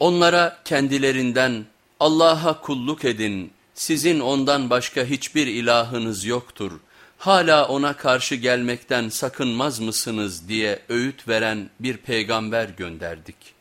Onlara kendilerinden Allah'a kulluk edin, sizin ondan başka hiçbir ilahınız yoktur, hala ona karşı gelmekten sakınmaz mısınız diye öğüt veren bir peygamber gönderdik.